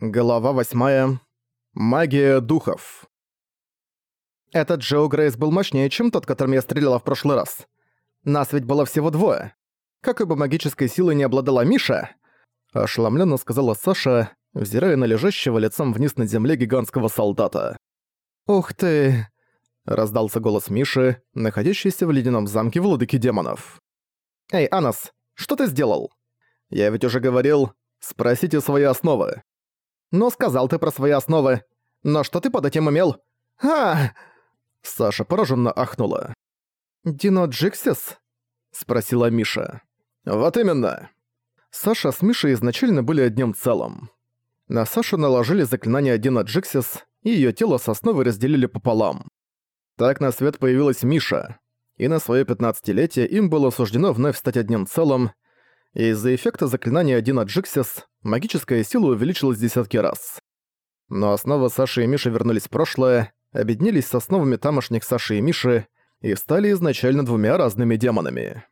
Глава восьмая. Магия духов. Этот Джоу Грейс был мощнее, чем тот, которым я стреляла в прошлый раз. Нас ведь было всего двое. Какой бы магической силой не обладала Миша, ошеломленно сказала Саша, взирая на лежащего лицом вниз на земле гигантского солдата. «Ух ты!» — раздался голос Миши, находящийся в ледяном замке владыки демонов. «Эй, Анас, что ты сделал?» «Я ведь уже говорил, спросите свои основы». «Ну, сказал ты про свои основы. Но что ты под этим имел?» а Саша пораженно ахнула. «Дино Джиксис?» — спросила Миша. «Вот именно». Саша с Мишей изначально были одним целым. На Сашу наложили заклинание Дино Джиксис, и её тело с основой разделили пополам. Так на свет появилась Миша, и на своё пятнадцатилетие им было суждено вновь стать одним целым, из-за эффекта заклинания Дина Джиксис магическая сила увеличилась десятки раз. Но основы Саши и Миши вернулись в прошлое, объединились с основами тамошних Саши и Миши и стали изначально двумя разными демонами.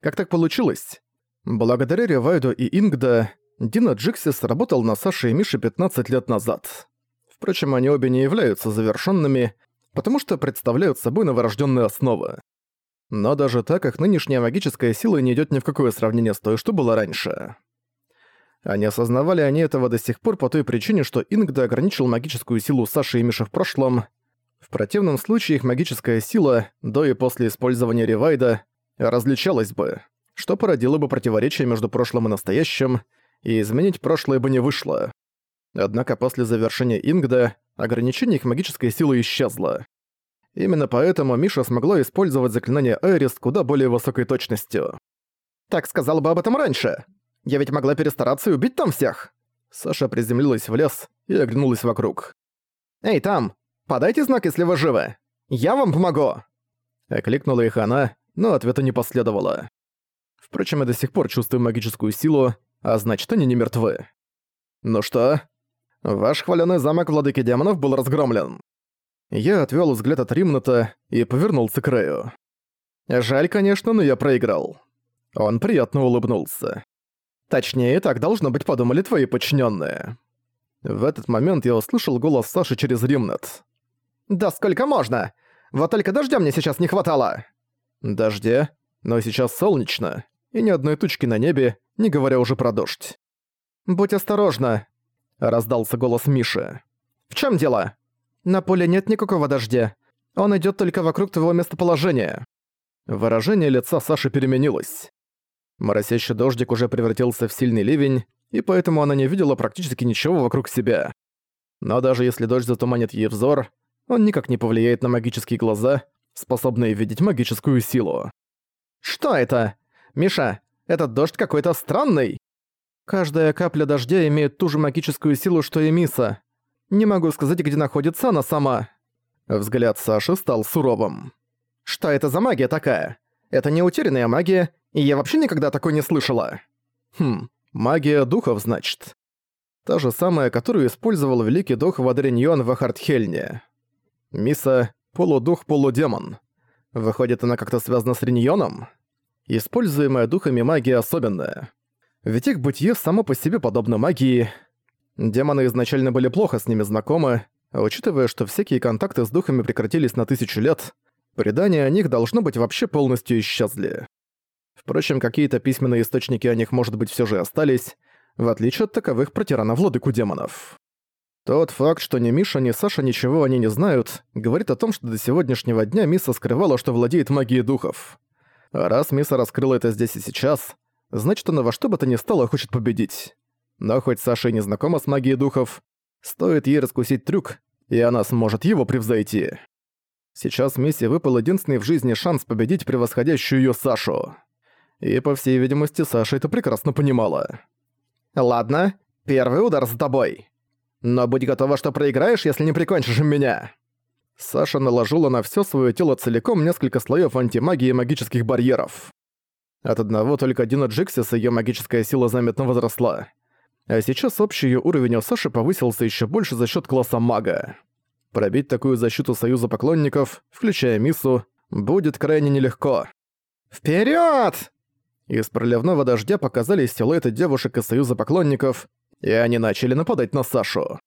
Как так получилось? Благодаря Ревайду и Ингда, Дина Джиксис работал на Саше и Мише 15 лет назад. Впрочем, они обе не являются завершенными, потому что представляют собой новорожденные основы. Но даже так их нынешняя магическая сила не идет ни в какое сравнение с той, что было раньше. Они осознавали они этого до сих пор по той причине, что Ингда ограничил магическую силу Саши и Миши в прошлом. В противном случае их магическая сила, до и после использования ревайда, различалась бы, что породило бы противоречие между прошлым и настоящим, и изменить прошлое бы не вышло. Однако после завершения Ингда ограничение их магической силы исчезло. Именно поэтому Миша смогла использовать заклинание Айрис куда более высокой точностью. «Так сказала бы об этом раньше. Я ведь могла перестараться и убить там всех!» Саша приземлилась в лес и оглянулась вокруг. «Эй, там! Подайте знак, если вы живы! Я вам помогу!» Окликнула их она, но ответа не последовало. Впрочем, я до сих пор чувствую магическую силу, а значит, они не мертвы. «Ну что? Ваш хваленый замок владыки демонов был разгромлен. Я отвёл взгляд от Римната и повернулся к Рэю. Жаль, конечно, но я проиграл. Он приятно улыбнулся. Точнее, так должно быть подумали твои подчиненные. В этот момент я услышал голос Саши через Римнет. «Да сколько можно? Вот только дождя мне сейчас не хватало!» «Дождя? Но сейчас солнечно, и ни одной тучки на небе, не говоря уже про дождь». «Будь осторожна!» — раздался голос Миши. «В чем дело?» На поле нет никакого дождя. Он идёт только вокруг твоего местоположения». Выражение лица Саши переменилось. Моросящий дождик уже превратился в сильный ливень, и поэтому она не видела практически ничего вокруг себя. Но даже если дождь затуманит ей взор, он никак не повлияет на магические глаза, способные видеть магическую силу. «Что это? Миша, этот дождь какой-то странный!» Каждая капля дождя имеет ту же магическую силу, что и Миса. Не могу сказать, где находится она сама». Взгляд Саши стал суровым. «Что это за магия такая? Это не утерянная магия, я вообще никогда такой не слышала». «Хм, магия духов, значит». Та же самая, которую использовал великий дух Вадриньон в Ахартхельне. Миса — полудух-полудемон. Выходит, она как-то связана с Риньоном? Используемая духами магия особенная. Ведь их бытие само по себе подобно магии — Демоны изначально были плохо с ними знакомы, учитывая, что всякие контакты с духами прекратились на тысячу лет, предания о них должно быть вообще полностью исчезли. Впрочем, какие-то письменные источники о них, может быть, все же остались, в отличие от таковых про тирана владыку демонов. Тот факт, что ни Миша, ни Саша ничего они не знают, говорит о том, что до сегодняшнего дня Миса скрывала, что владеет магией духов. А раз Миса раскрыла это здесь и сейчас, значит, она во что бы то ни стало хочет победить. Но хоть Саша и не знакома с магией духов, стоит ей раскусить трюк, и она сможет его превзойти. Сейчас Мисси выпал единственный в жизни шанс победить превосходящую её Сашу. И, по всей видимости, Саша это прекрасно понимала. «Ладно, первый удар за тобой. Но будь готова, что проиграешь, если не прикончишь меня». Саша наложила на всё своё тело целиком несколько слоёв антимагии и магических барьеров. От одного только Дина Джиксис её магическая сила заметно возросла а сейчас общий её уровень у Саши повысился ещё больше за счёт класса мага. Пробить такую защиту Союза поклонников, включая Мису, будет крайне нелегко. «Вперёд!» Из проливного дождя показались силуэты девушек из Союза поклонников, и они начали нападать на Сашу.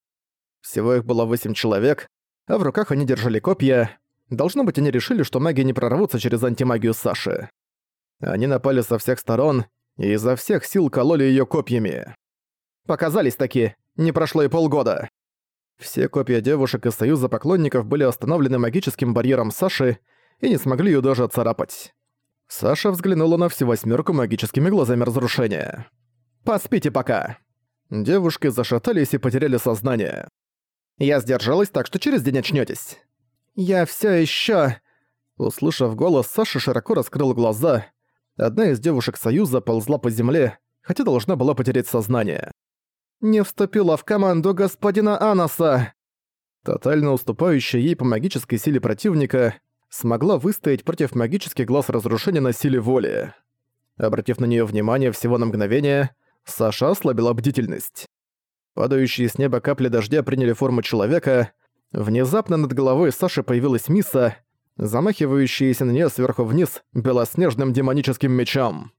Всего их было восемь человек, а в руках они держали копья. Должно быть, они решили, что маги не прорвутся через антимагию Саши. Они напали со всех сторон и изо всех сил кололи её копьями. Показались такие, не прошло и полгода. Все копья девушек из Союза поклонников были остановлены магическим барьером Саши и не смогли её даже отцарапать. Саша взглянула на всю восьмерку магическими глазами разрушения. «Поспите пока». Девушки зашатались и потеряли сознание. «Я сдержалась, так что через день очнётесь». «Я всё ещё...» Услышав голос, Саша широко раскрыл глаза. Одна из девушек Союза ползла по земле, хотя должна была потерять сознание. «Не вступила в команду господина Анаса!» Тотально уступающая ей по магической силе противника, смогла выстоять против магических глаз разрушения на силе воли. Обратив на нее внимание всего на мгновение, Саша ослабила бдительность. Падающие с неба капли дождя приняли форму человека. Внезапно над головой Саши появилась Миса, замахивающаяся на нее сверху вниз белоснежным демоническим мечом.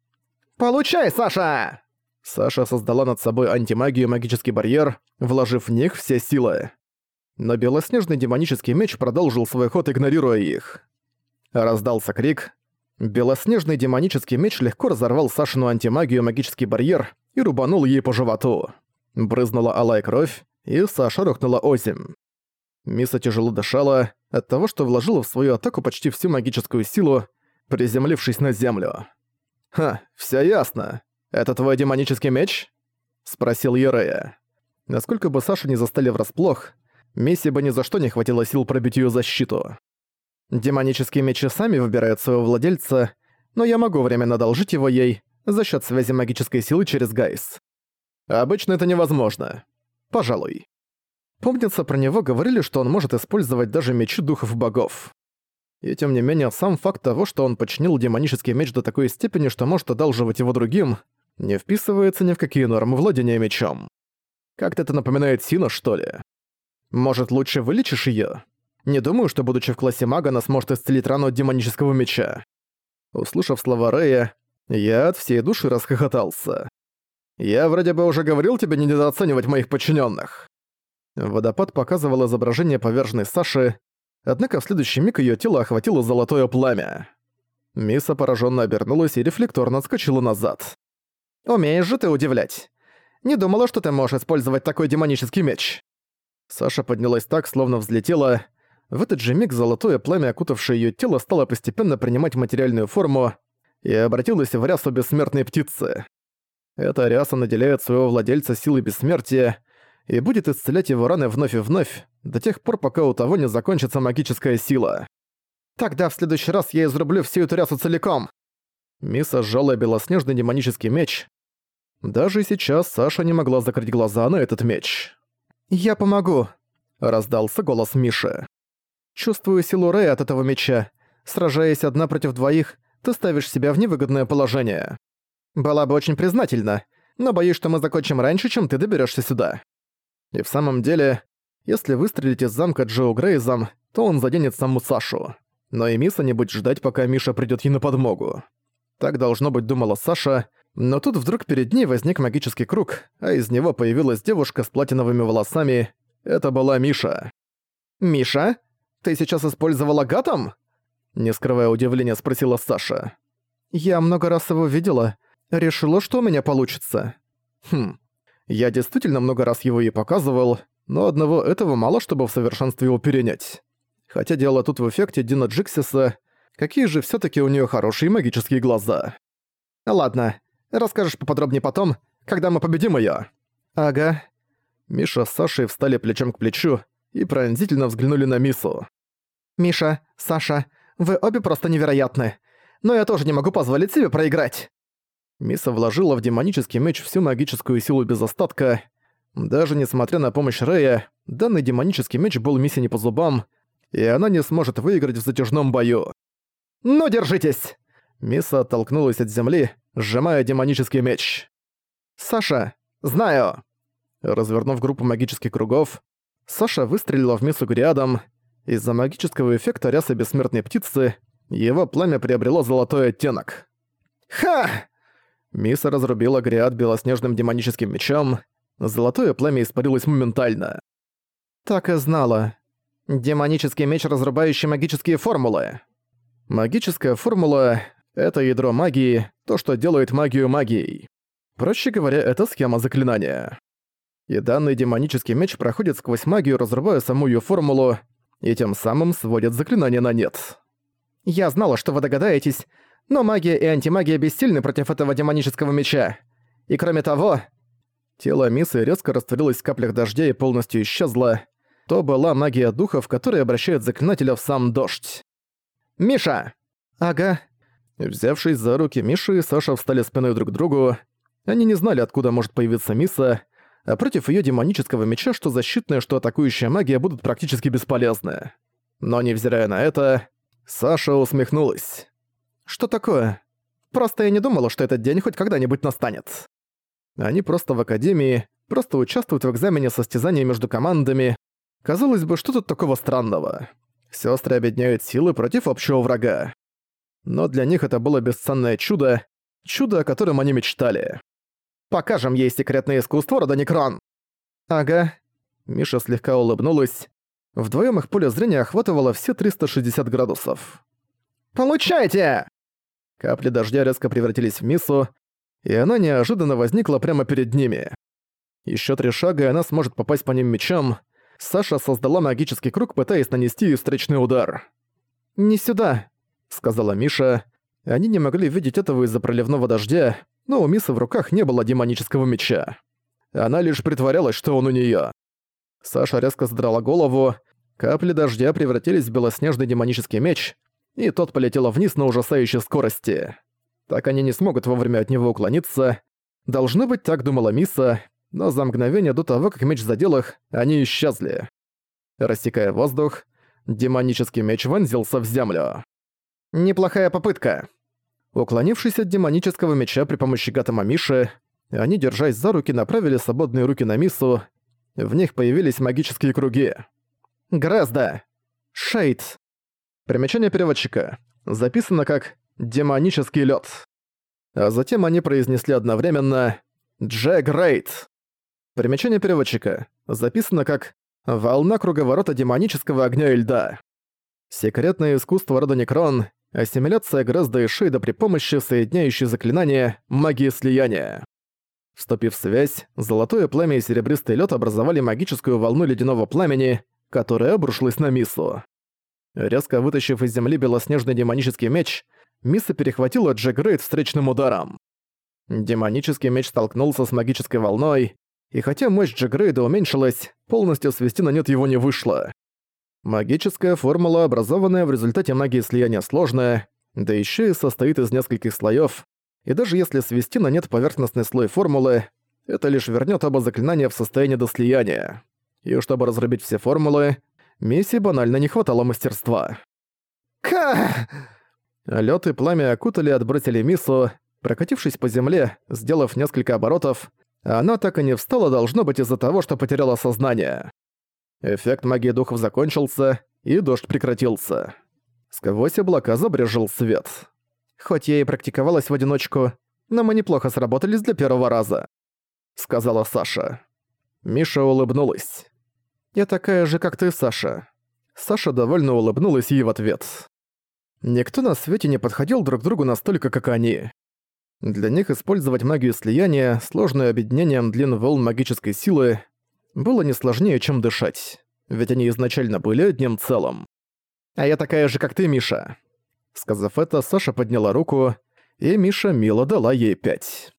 «Получай, Саша!» Саша создала над собой антимагию и магический барьер, вложив в них все силы но белоснежный демонический меч продолжил свой ход, игнорируя их. Раздался крик. Белоснежный демонический меч легко разорвал Сашину антимагию магический барьер и рубанул ей по животу. Брызнула алая кровь, и Саша рухнула озим. Миса тяжело дышала от того, что вложила в свою атаку почти всю магическую силу, приземлившись на землю. «Ха, всё ясно. Это твой демонический меч?» — спросил Ерея. Насколько бы Сашу не застали врасплох, Месси бы ни за что не хватило сил пробить ее защиту. Демонические мечи сами выбирают своего владельца, но я могу временно одолжить его ей за счет связи магической силы через Гайс. Обычно это невозможно. Пожалуй. Помнится, про него говорили, что он может использовать даже мечи духов богов. И тем не менее, сам факт того, что он починил демонический меч до такой степени, что может одалживать его другим, не вписывается ни в какие нормы владения мечом. Как-то это напоминает Сина, что ли? Может, лучше вылечишь её? Не думаю, что, будучи в классе мага, она сможет исцелить рану от демонического меча». Услышав слова Рэя, я от всей души расхохотался. «Я вроде бы уже говорил тебе не недооценивать моих подчиненных. Водопад показывал изображение поверженной Саши, однако в следующий миг её тело охватило золотое пламя. Миса пораженно обернулась и рефлекторно отскочила назад. «Умеешь же ты удивлять. Не думала, что ты можешь использовать такой демонический меч». Саша поднялась так, словно взлетела. В этот же миг золотое пламя, окутавшее её тело, стало постепенно принимать материальную форму и обратилось в рясу бессмертной птицы. Эта ряса наделяет своего владельца силой бессмертия и будет исцелять его раны вновь и вновь, до тех пор, пока у того не закончится магическая сила. «Тогда в следующий раз я изрублю всю эту рясу целиком!» Миса сжала белоснежный демонический меч. Даже сейчас Саша не могла закрыть глаза на этот меч. «Я помогу», — раздался голос Миши. «Чувствую силу Рэя от этого меча. Сражаясь одна против двоих, ты ставишь себя в невыгодное положение. Была бы очень признательна, но боюсь, что мы закончим раньше, чем ты доберешься сюда». И в самом деле, если выстрелить из замка Джоу Грейзом, то он заденет саму Сашу. Но и Миса не будет ждать, пока Миша придёт ей на подмогу. Так должно быть думала Саша, но тут вдруг перед ней возник магический круг, а из него появилась девушка с платиновыми волосами. Это была Миша. «Миша? Ты сейчас использовала гатом?» Не скрывая удивления, спросила Саша. «Я много раз его видела. Решила, что у меня получится». «Хм. Я действительно много раз его ей показывал, но одного этого мало, чтобы в совершенстве его перенять. Хотя дело тут в эффекте Дина Джиксиса, какие же все таки у нее хорошие магические глаза. Ладно, Расскажешь поподробнее потом, когда мы победим её». «Ага». Миша с Сашей встали плечом к плечу и пронзительно взглянули на Мису. «Миша, Саша, вы обе просто невероятны. Но я тоже не могу позволить себе проиграть». Миса вложила в демонический меч всю магическую силу без остатка. Даже несмотря на помощь Рэя, данный демонический меч был Мисе не по зубам, и она не сможет выиграть в затяжном бою. «Ну, держитесь!» Миса оттолкнулась от земли, сжимая демонический меч. «Саша! Знаю!» Развернув группу магических кругов, Саша выстрелила в Мису рядом. Из-за магического эффекта ряса бессмертной птицы его пламя приобрело золотой оттенок. «Ха!» Миса разрубила Гриад белоснежным демоническим мечом. Золотое пламя испарилось моментально. «Так и знала. Демонический меч, разрубающий магические формулы». Магическая формула — это ядро магии, то, что делает магию магией. Проще говоря, это схема заклинания. И данный демонический меч проходит сквозь магию, разрывая саму ее формулу, и тем самым сводит заклинание на нет. «Я знала, что вы догадаетесь, но магия и антимагия бессильны против этого демонического меча. И кроме того...» Тело Мисы резко растворилось в каплях дождя и полностью исчезло. То была магия духов, которая обращает заклинателя в сам дождь. «Миша!» «Ага». Взявшись за руки Миши и Саша встали спиной друг к другу. Они не знали, откуда может появиться Миса, а против её демонического меча что защитная, что атакующая магия будут практически бесполезны. Но невзирая на это, Саша усмехнулась. «Что такое? Просто я не думала, что этот день хоть когда-нибудь настанет». Они просто в академии, просто участвуют в экзамене состязания между командами. Казалось бы, что тут такого странного? Сёстры объединяют силы против общего врага. Но для них это было бесценное чудо, чудо, о котором они мечтали. Покажем ей секретное искусство рода Некрон!» «Ага». Миша слегка улыбнулась. Вдвоем их поле зрения охватывало все 360 градусов. «Получайте!» Капли дождя резко превратились в Мису, и она неожиданно возникла прямо перед ними. Еще три шага, и она сможет попасть по ним мечом. Саша создала магический круг, пытаясь нанести ей встречный удар. «Не сюда», — сказала Миша. Они не могли видеть этого из-за проливного дождя, но у Мисы в руках не было демонического меча. Она лишь притворялась, что он у неё. Саша резко задрала голову, капли дождя превратились в белоснежный демонический меч, и тот полетел вниз на ужасающей скорости. Так они не смогут вовремя от него уклониться. Должно быть, так думала Миса, но за мгновение до того, как меч задел их, они исчезли. Рассекая воздух, демонический меч вонзился в землю. «Неплохая попытка», Уклонившись от демонического меча при помощи Гатама Миши, они, держась за руки, направили свободные руки на Мису. В них появились магические круги. Грезда. Шейд. Примечание переводчика. Записано как «демонический лед. А затем они произнесли одновременно «Джек Рейд». Примечание переводчика. Записано как «волна круговорота демонического огня и льда». Секретное искусство рода Некрон Ассимиляция Грезда и Шейда при помощи соединяющей заклинания магии слияния. Вступив в связь, золотое пламя и серебристый лед образовали магическую волну ледяного пламени, которая обрушилась на Мису. Резко вытащив из земли белоснежный демонический меч, Миса перехватила Джек Рейд встречным ударом. Демонический меч столкнулся с магической волной, и хотя мощь Джегрейда уменьшилась, полностью свести на нет его не вышло. Магическая формула, образованная в результате магии слияния, сложная, да еще и состоит из нескольких слоев, и даже если свести на нет поверхностный слой формулы, это лишь вернет оба заклинания в состояние до слияния. И чтобы разрубить все формулы, Месси банально не хватало мастерства. Ка! Лёд и пламя окутали и отбросили Мису, прокатившись по земле, сделав несколько оборотов, она так и не встала, должно быть из-за того, что потеряла сознание. Эффект магии духов закончился, и дождь прекратился. Сквозь облака забрежил свет. «Хоть я и практиковалась в одиночку, но мы неплохо сработались для первого раза», — сказала Саша. Миша улыбнулась. «Я такая же, как ты, Саша». Саша довольно улыбнулась ей в ответ. Никто на свете не подходил друг другу настолько, как они. Для них использовать магию слияния, сложную объединением длин волн магической силы, было не сложнее, чем дышать, ведь они изначально были одним целым. «А я такая же, как ты, Миша». Сказав это, Саша подняла руку, и Миша мило дала ей пять.